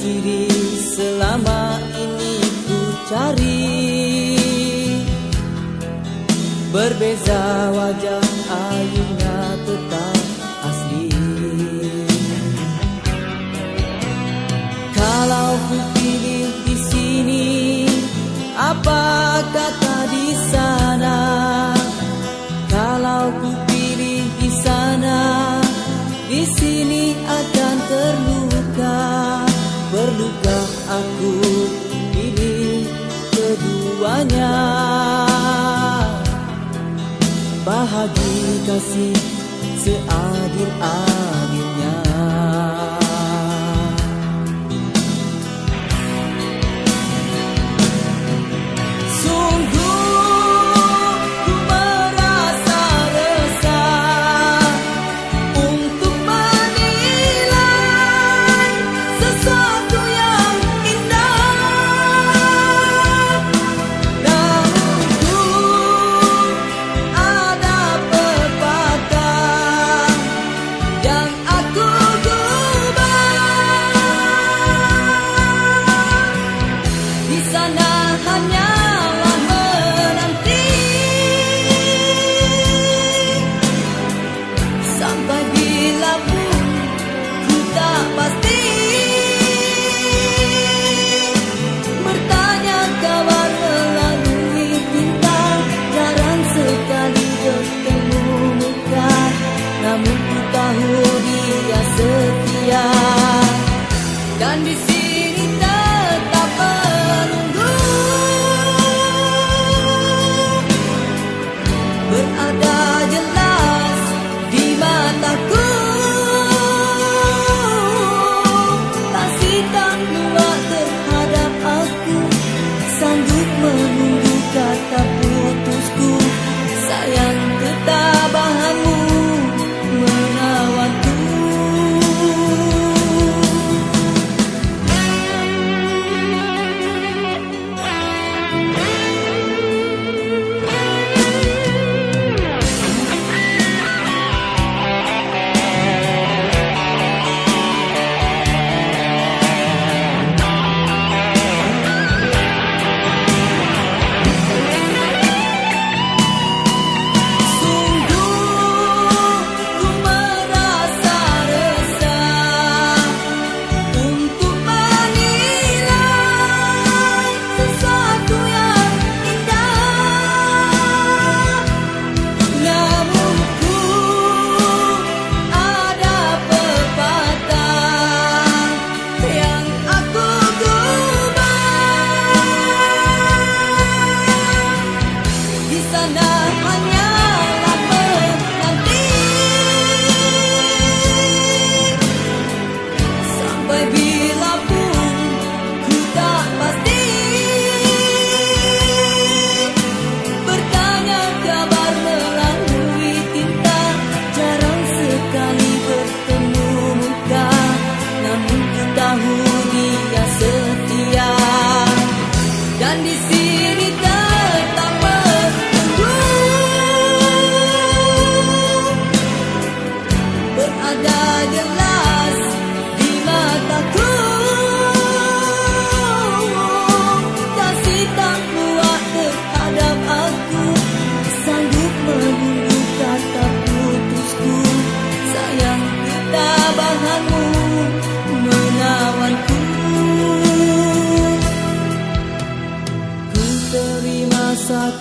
ciri selama ini ku cari. Berbeza wajah ayunya tetap asli. Kalau ku pilih di sini apa aku pilih keduanya. Bahagi kasih Undecided.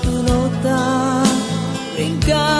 tu nota brincar.